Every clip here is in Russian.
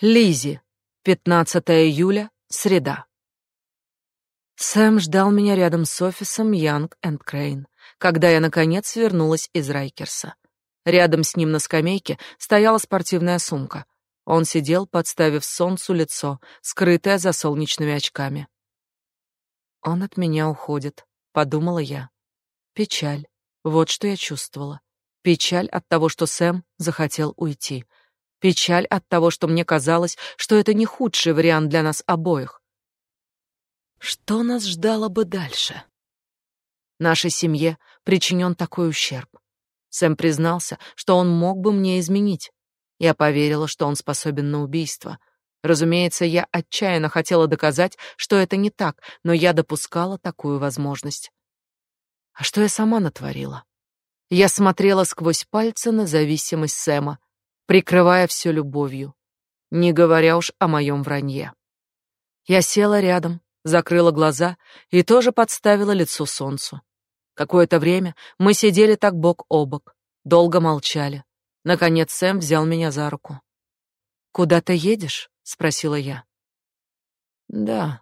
Лизи. 15 июля, среда. Сэм ждал меня рядом с офисом Янг энд Крейн, когда я наконец вернулась из Райкерса. Рядом с ним на скамейке стояла спортивная сумка. Он сидел, подставив солнцу лицо, скрытое за солнечными очками. Он от меня уходит, подумала я. Печаль. Вот что я чувствовала. Печаль от того, что Сэм захотел уйти. Печаль от того, что мне казалось, что это не худший вариант для нас обоих. Что нас ждало бы дальше? Нашей семье причинен такой ущерб. Сэм признался, что он мог бы мне изменить. Я поверила, что он способен на убийство. Разумеется, я отчаянно хотела доказать, что это не так, но я допускала такую возможность. А что я сама натворила? Я смотрела сквозь пальцы на зависимость Сэма, прикрывая все любовью, не говоря уж о моем вранье. Я села рядом, закрыла глаза и тоже подставила лицо солнцу. Какое-то время мы сидели так бок о бок, долго молчали. Наконец Сэм взял меня за руку. «Куда ты едешь?» — спросила я. «Да.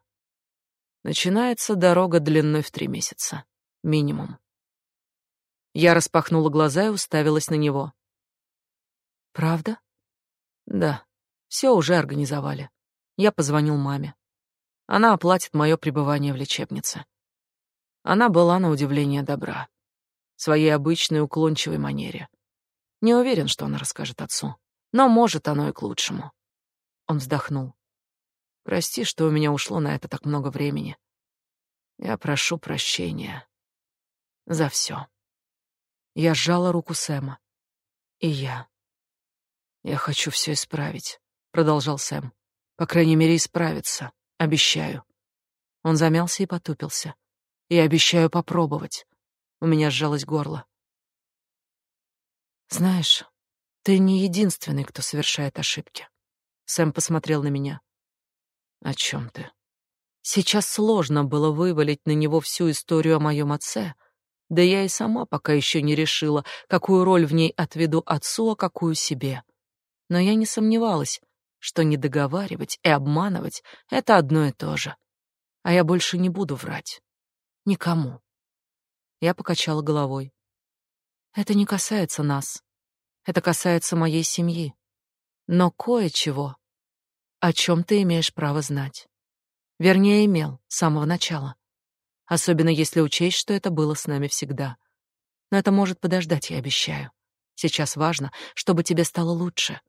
Начинается дорога длиной в три месяца. Минимум». Я распахнула глаза и уставилась на него. Правда? Да. Все уже организовали. Я позвонил маме. Она оплатит мое пребывание в лечебнице. Она была на удивление добра. В своей обычной уклончивой манере. Не уверен, что она расскажет отцу. Но может оно и к лучшему. Он вздохнул. Прости, что у меня ушло на это так много времени. Я прошу прощения за все. Я сжала руку Сэма. И я. Я хочу все исправить, продолжал Сэм. По крайней мере, исправиться, обещаю. Он замялся и потупился. Я обещаю попробовать. У меня сжалось горло. Знаешь, ты не единственный, кто совершает ошибки. Сэм посмотрел на меня. О чем ты? Сейчас сложно было вывалить на него всю историю о моем отце, да я и сама пока еще не решила, какую роль в ней отведу отцу, а какую себе но я не сомневалась, что не договаривать и обманывать это одно и то же. А я больше не буду врать никому. Я покачала головой. Это не касается нас. Это касается моей семьи. Но кое-чего, о чем ты имеешь право знать. Вернее, имел с самого начала. Особенно если учесть, что это было с нами всегда. Но это может подождать, я обещаю. Сейчас важно, чтобы тебе стало лучше,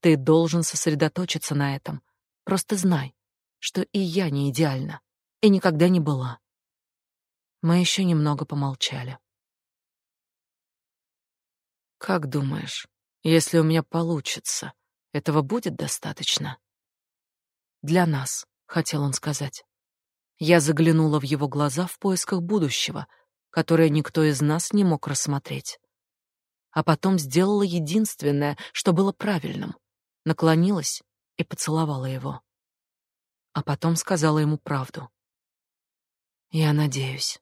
ты должен сосредоточиться на этом. Просто знай, что и я не идеальна, и никогда не была. Мы еще немного помолчали. Как думаешь, если у меня получится, этого будет достаточно? Для нас, хотел он сказать. Я заглянула в его глаза в поисках будущего, которое никто из нас не мог рассмотреть. А потом сделала единственное, что было правильным наклонилась и поцеловала его. А потом сказала ему правду. «Я надеюсь».